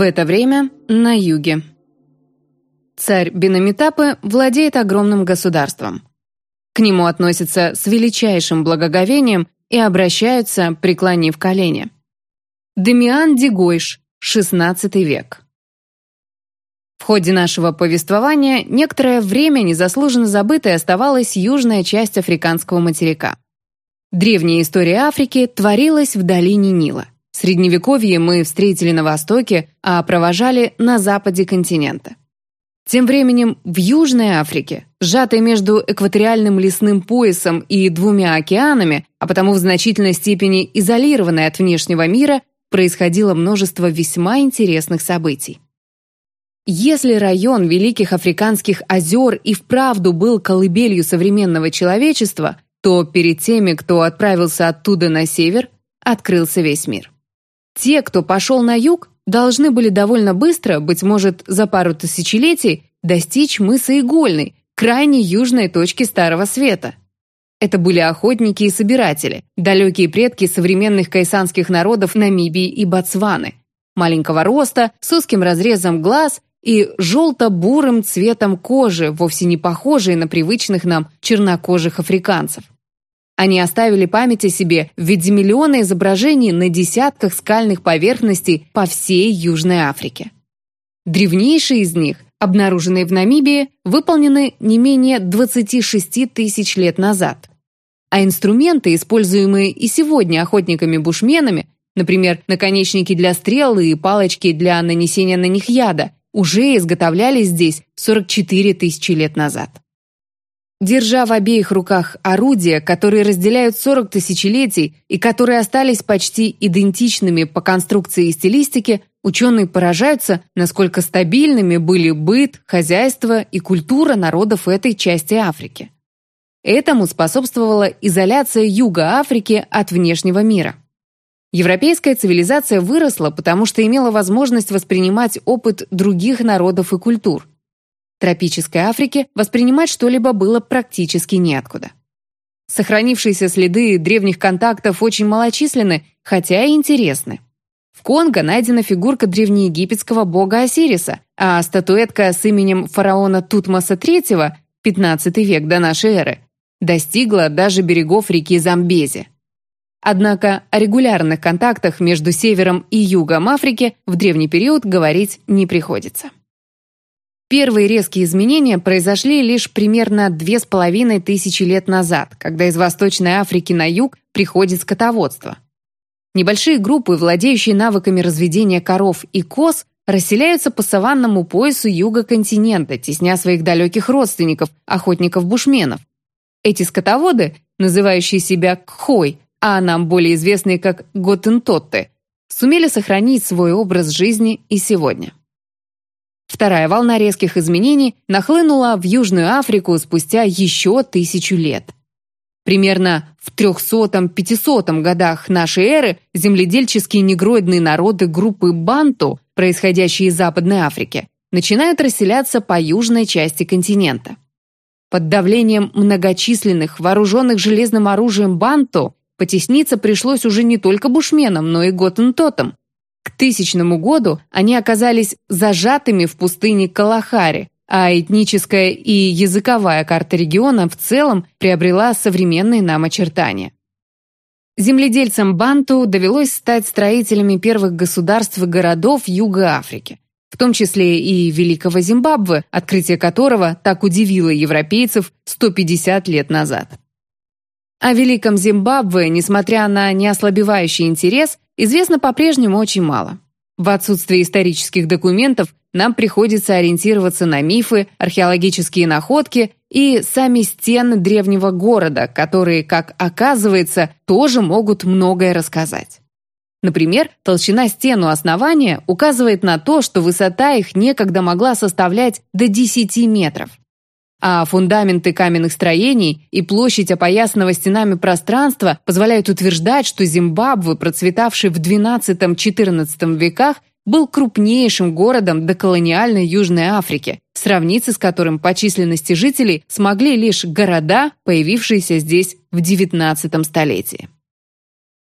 В это время на юге. Царь Бенамитапы владеет огромным государством. К нему относятся с величайшим благоговением и обращаются, преклонив колени. Демиан Дигойш, XVI век. В ходе нашего повествования некоторое время незаслуженно забытой оставалась южная часть африканского материка. Древняя история Африки творилась в долине Нила. Средневековье мы встретили на востоке, а провожали на западе континента. Тем временем в Южной Африке, сжатой между экваториальным лесным поясом и двумя океанами, а потому в значительной степени изолированной от внешнего мира, происходило множество весьма интересных событий. Если район Великих Африканских озер и вправду был колыбелью современного человечества, то перед теми, кто отправился оттуда на север, открылся весь мир. Те, кто пошел на юг, должны были довольно быстро, быть может, за пару тысячелетий, достичь мыса Игольной, крайней южной точки Старого Света. Это были охотники и собиратели, далекие предки современных кайсанских народов Намибии и Ботсваны, маленького роста, с узким разрезом глаз и желто-бурым цветом кожи, вовсе не похожие на привычных нам чернокожих африканцев. Они оставили память о себе в виде миллиона изображений на десятках скальных поверхностей по всей Южной Африке. Древнейшие из них, обнаруженные в Намибии, выполнены не менее 26 тысяч лет назад. А инструменты, используемые и сегодня охотниками-бушменами, например, наконечники для стрел и палочки для нанесения на них яда, уже изготовлялись здесь 44 тысячи лет назад. Держа в обеих руках орудия, которые разделяют 40 тысячелетий и которые остались почти идентичными по конструкции и стилистике, ученые поражаются, насколько стабильными были быт, хозяйство и культура народов этой части Африки. Этому способствовала изоляция Юга Африки от внешнего мира. Европейская цивилизация выросла, потому что имела возможность воспринимать опыт других народов и культур – тропической Африке воспринимать что-либо было практически неоткуда. Сохранившиеся следы древних контактов очень малочисленны, хотя и интересны. В Конго найдена фигурка древнеегипетского бога Осириса, а статуэтка с именем фараона Тутмоса III, 15 век до нашей эры, достигла даже берегов реки Замбези. Однако о регулярных контактах между севером и югом Африки в древний период говорить не приходится. Первые резкие изменения произошли лишь примерно две с половиной тысячи лет назад, когда из Восточной Африки на юг приходит скотоводство. Небольшие группы, владеющие навыками разведения коров и коз, расселяются по саванному поясу юга континента, тесня своих далеких родственников, охотников-бушменов. Эти скотоводы, называющие себя кхой, а нам более известные как готентотты, сумели сохранить свой образ жизни и сегодня. Вторая волна резких изменений нахлынула в Южную Африку спустя еще тысячу лет. Примерно в 300-500 годах нашей эры земледельческие негроидные народы группы Банту, происходящие из Западной Африки, начинают расселяться по южной части континента. Под давлением многочисленных, вооруженных железным оружием Банту потесниться пришлось уже не только бушменам, но и готентотам, к тысячному году они оказались зажатыми в пустыне Калахари, а этническая и языковая карта региона в целом приобрела современные нам очертания. Земледельцам Банту довелось стать строителями первых государств и городов Юга Африки, в том числе и Великого Зимбабве, открытие которого так удивило европейцев 150 лет назад. О Великом Зимбабве, несмотря на неослабевающий интерес, известно по-прежнему очень мало. В отсутствие исторических документов нам приходится ориентироваться на мифы, археологические находки и сами стены древнего города, которые, как оказывается, тоже могут многое рассказать. Например, толщина стен у основания указывает на то, что высота их некогда могла составлять до 10 метров а фундаменты каменных строений и площадь опоясанного стенами пространства позволяют утверждать, что Зимбабве, процветавший в XII-XIV веках, был крупнейшим городом доколониальной Южной Африки, сравниться с которым по численности жителей смогли лишь города, появившиеся здесь в XIX столетии.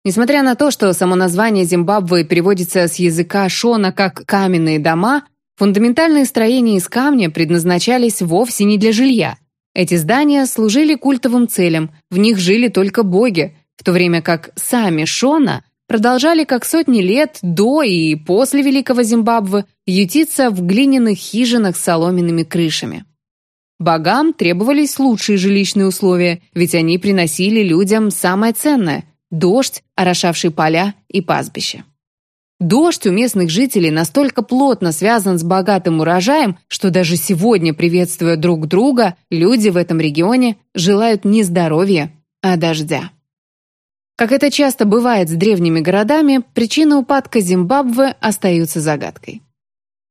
Несмотря на то, что само название Зимбабве переводится с языка шона как «каменные дома», фундаментальные строения из камня предназначались вовсе не для жилья. Эти здания служили культовым целям, в них жили только боги, в то время как сами шона продолжали как сотни лет до и после Великого Зимбабве ютиться в глиняных хижинах с соломенными крышами. Богам требовались лучшие жилищные условия, ведь они приносили людям самое ценное дождь, орошавший поля и пастбища. Дождь у местных жителей настолько плотно связан с богатым урожаем, что даже сегодня, приветствуя друг друга, люди в этом регионе желают не здоровья, а дождя. Как это часто бывает с древними городами, причины упадка Зимбабве остаются загадкой.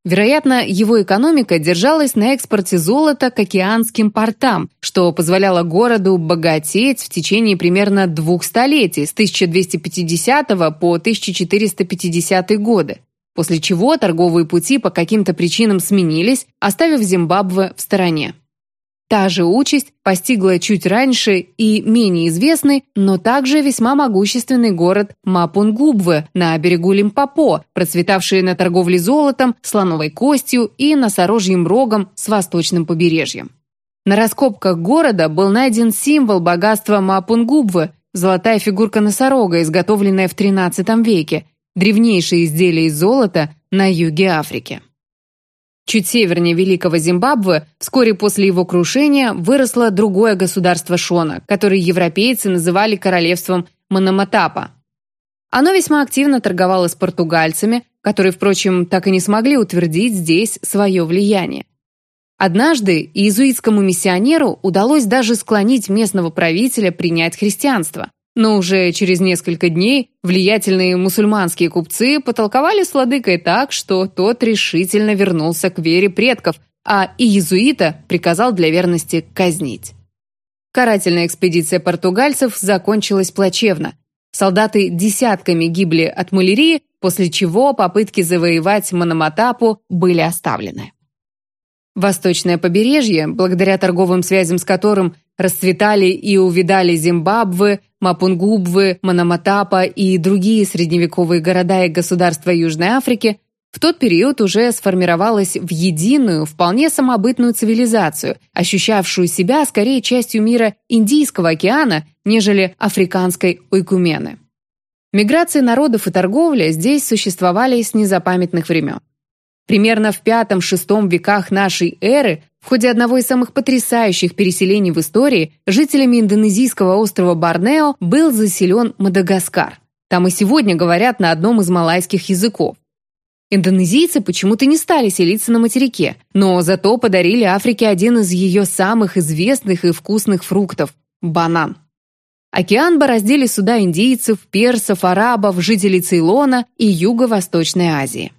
Вероятно, его экономика держалась на экспорте золота к океанским портам, что позволяло городу богатеть в течение примерно двух столетий, с 1250 по 1450 годы, после чего торговые пути по каким-то причинам сменились, оставив Зимбабве в стороне. Та же участь постигла чуть раньше и менее известный, но также весьма могущественный город Мапунгубве на берегу Лимпопо, процветавший на торговле золотом, слоновой костью и носорожьим рогом с восточным побережьем. На раскопках города был найден символ богатства Мапунгубве – золотая фигурка носорога, изготовленная в XIII веке, древнейшее изделие из золота на юге Африки. Чуть севернее Великого Зимбабве, вскоре после его крушения, выросло другое государство Шона, которое европейцы называли королевством Мономатапа. Оно весьма активно торговало с португальцами, которые, впрочем, так и не смогли утвердить здесь свое влияние. Однажды иезуитскому миссионеру удалось даже склонить местного правителя принять христианство. Но уже через несколько дней влиятельные мусульманские купцы потолковали с владыкой так, что тот решительно вернулся к вере предков, а иезуита приказал для верности казнить. Карательная экспедиция португальцев закончилась плачевно. Солдаты десятками гибли от малярии, после чего попытки завоевать Мономатапу были оставлены. Восточное побережье, благодаря торговым связям с которым расцветали и увидали Зимбабве, Мапунгубвы, Мономатапа и другие средневековые города и государства Южной Африки, в тот период уже сформировалась в единую, вполне самобытную цивилизацию, ощущавшую себя скорее частью мира Индийского океана, нежели африканской ойкумены. Миграции народов и торговля здесь существовали с незапамятных времен. Примерно в V-VI веках нашей эры в ходе одного из самых потрясающих переселений в истории жителями индонезийского острова Борнео был заселен Мадагаскар. Там и сегодня говорят на одном из малайских языков. Индонезийцы почему-то не стали селиться на материке, но зато подарили Африке один из ее самых известных и вкусных фруктов – банан. Океан бороздили суда индийцев, персов, арабов, жителей Цейлона и Юго-Восточной Азии.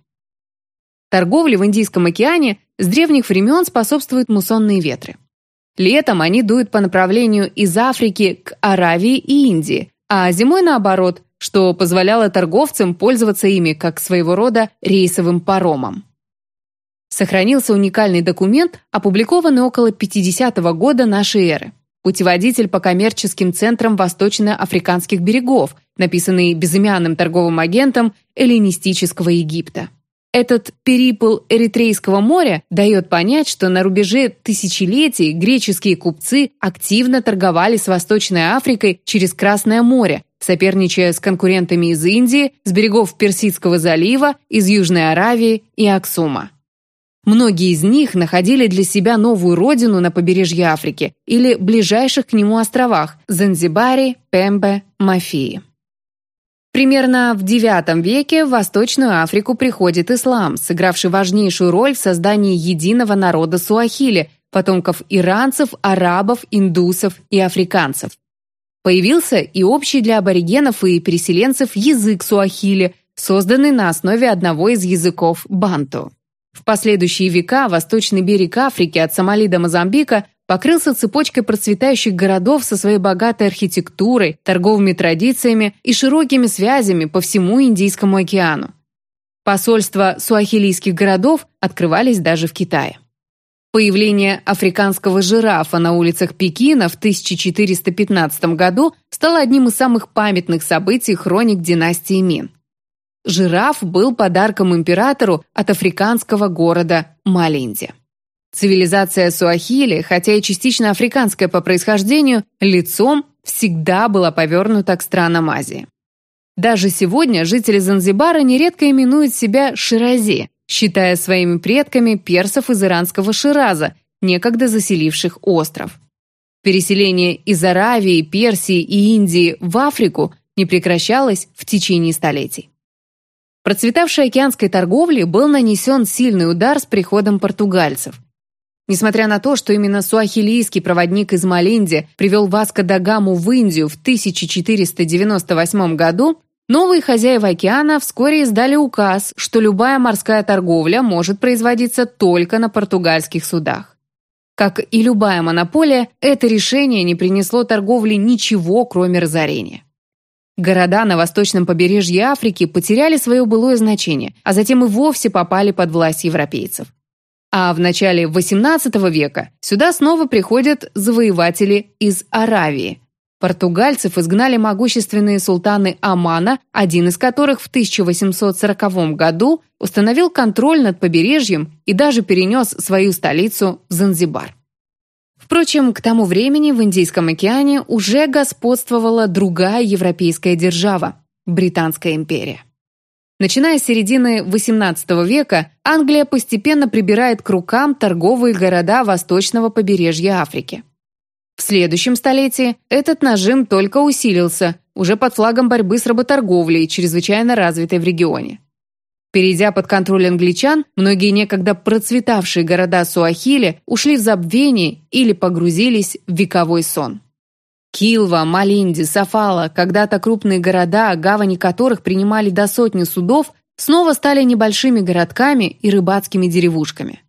Торговле в Индийском океане с древних времен способствуют муссонные ветры. Летом они дуют по направлению из Африки к Аравии и Индии, а зимой наоборот, что позволяло торговцам пользоваться ими как своего рода рейсовым паромом. Сохранился уникальный документ, опубликованный около 50 -го года нашей эры. Путеводитель по коммерческим центрам восточно-африканских берегов, написанный безымянным торговым агентом эллинистического Египта. Этот перипл Эритрейского моря дает понять, что на рубеже тысячелетий греческие купцы активно торговали с Восточной Африкой через Красное море, соперничая с конкурентами из Индии, с берегов Персидского залива, из Южной Аравии и Аксума. Многие из них находили для себя новую родину на побережье Африки или ближайших к нему островах – Занзибаре, Пембе, Мафии. Примерно в IX веке в Восточную Африку приходит ислам, сыгравший важнейшую роль в создании единого народа суахили, потомков иранцев, арабов, индусов и африканцев. Появился и общий для аборигенов и переселенцев язык суахили, созданный на основе одного из языков банту. В последующие века восточный берег Африки от Сомали до Мозамбика покрылся цепочкой процветающих городов со своей богатой архитектурой, торговыми традициями и широкими связями по всему Индийскому океану. Посольства суахилийских городов открывались даже в Китае. Появление африканского жирафа на улицах Пекина в 1415 году стало одним из самых памятных событий хроник династии Мин. Жираф был подарком императору от африканского города Малинди. Цивилизация Суахили, хотя и частично африканская по происхождению, лицом всегда была повернута к странам Азии. Даже сегодня жители Занзибара нередко именуют себя Ширази, считая своими предками персов из иранского Шираза, некогда заселивших остров. Переселение из Аравии, Персии и Индии в Африку не прекращалось в течение столетий. Процветавшей океанской торговле был нанесен сильный удар с приходом португальцев. Несмотря на то, что именно суахилийский проводник из Малинди привел Васко да Гаму в Индию в 1498 году, новые хозяева океана вскоре издали указ, что любая морская торговля может производиться только на португальских судах. Как и любая монополия, это решение не принесло торговле ничего, кроме разорения. Города на восточном побережье Африки потеряли свое былое значение, а затем и вовсе попали под власть европейцев. А в начале XVIII века сюда снова приходят завоеватели из Аравии. Португальцев изгнали могущественные султаны Омана, один из которых в 1840 году установил контроль над побережьем и даже перенес свою столицу в Занзибар. Впрочем, к тому времени в Индийском океане уже господствовала другая европейская держава – Британская империя. Начиная с середины XVIII века, Англия постепенно прибирает к рукам торговые города восточного побережья Африки. В следующем столетии этот нажим только усилился, уже под флагом борьбы с работорговлей, чрезвычайно развитой в регионе. Перейдя под контроль англичан, многие некогда процветавшие города Суахили ушли в забвение или погрузились в вековой сон. Килва, Малинди, Сафала, когда-то крупные города, гавани которых принимали до сотни судов, снова стали небольшими городками и рыбацкими деревушками.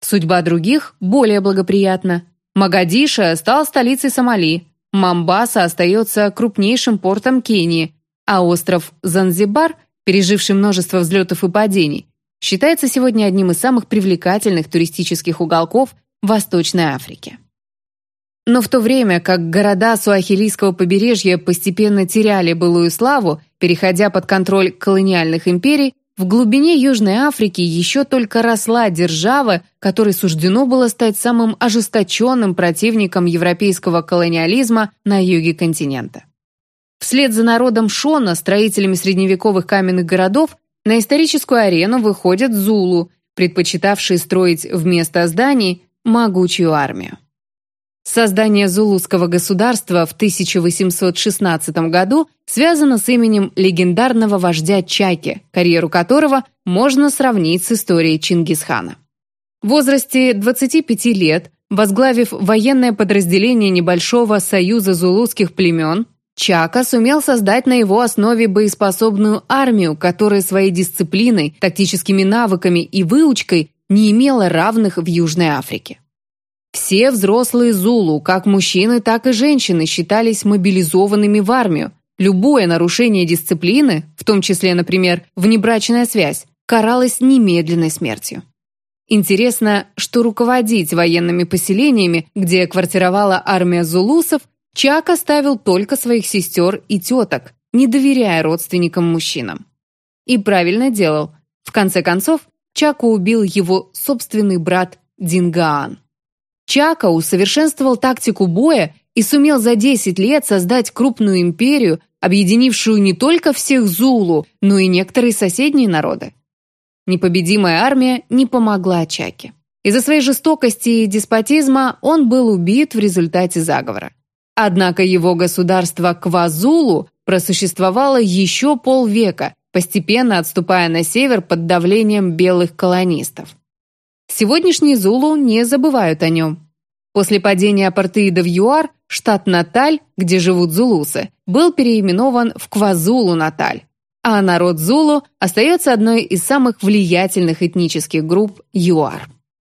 Судьба других более благоприятна. Магадиша стал столицей Сомали, Мамбаса остается крупнейшим портом Кении, а остров Занзибар – переживший множество взлетов и падений, считается сегодня одним из самых привлекательных туристических уголков Восточной Африки. Но в то время как города Суахилийского побережья постепенно теряли былую славу, переходя под контроль колониальных империй, в глубине Южной Африки еще только росла держава, которой суждено было стать самым ожесточенным противником европейского колониализма на юге континента. Вслед за народом Шона, строителями средневековых каменных городов, на историческую арену выходят зулу, предпочитавшие строить вместо зданий могучую армию. Создание зулусского государства в 1816 году связано с именем легендарного вождя Чаки, карьеру которого можно сравнить с историей Чингисхана. В возрасте 25 лет, возглавив военное подразделение небольшого союза зулусских племен, Чака сумел создать на его основе боеспособную армию, которая своей дисциплиной, тактическими навыками и выучкой не имела равных в Южной Африке. Все взрослые Зулу, как мужчины, так и женщины, считались мобилизованными в армию. Любое нарушение дисциплины, в том числе, например, внебрачная связь, каралось немедленной смертью. Интересно, что руководить военными поселениями, где квартировала армия зулусов, Чак оставил только своих сестер и теток, не доверяя родственникам-мужчинам. И правильно делал. В конце концов, Чака убил его собственный брат Дингаан. Чака усовершенствовал тактику боя и сумел за 10 лет создать крупную империю, объединившую не только всех Зулу, но и некоторые соседние народы. Непобедимая армия не помогла Чаке. Из-за своей жестокости и деспотизма он был убит в результате заговора. Однако его государство Квазулу просуществовало еще полвека, постепенно отступая на север под давлением белых колонистов. Сегодняшние Зулу не забывают о нем. После падения апартеида в ЮАР штат Наталь, где живут зулусы, был переименован в Квазулу-Наталь, а народ Зулу остается одной из самых влиятельных этнических групп ЮАР.